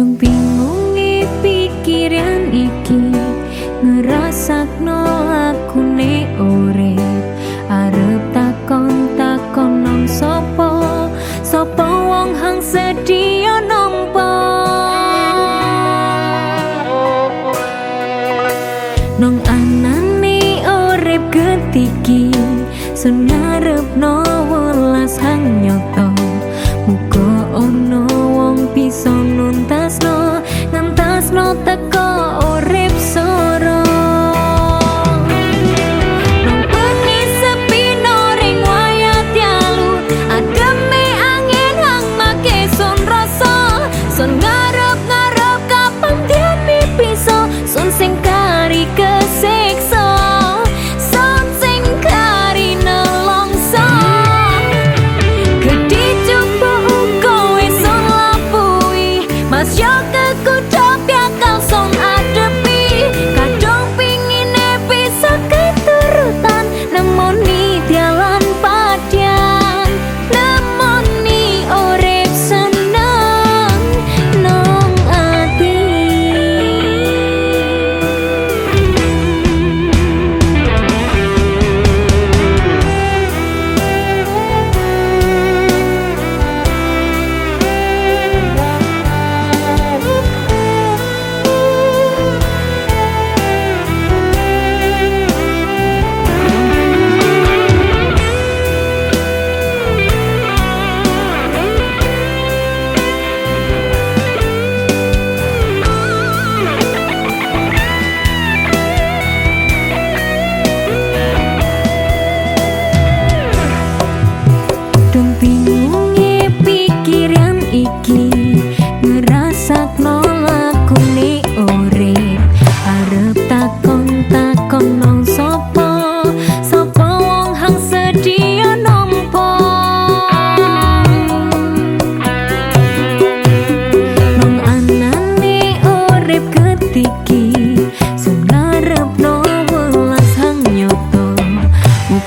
Kadung bingung e pikiran iki ngrasakno aku ne ore arep takon takon nang sapa sapa wong hang sedia nampa? Nang anane urip getiki sunarepno welas hang nyoto. Muga ono wong pisan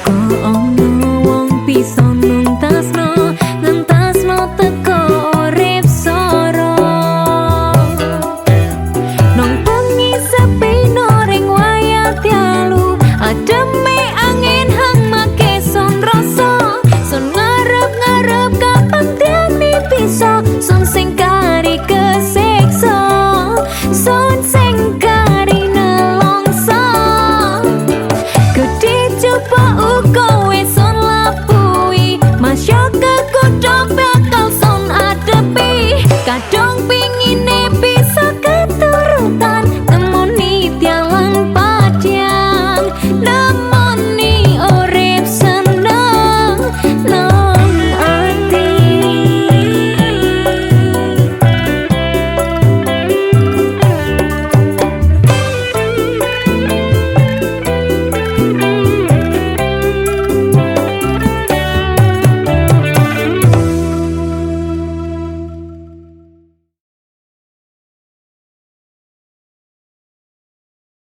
có ông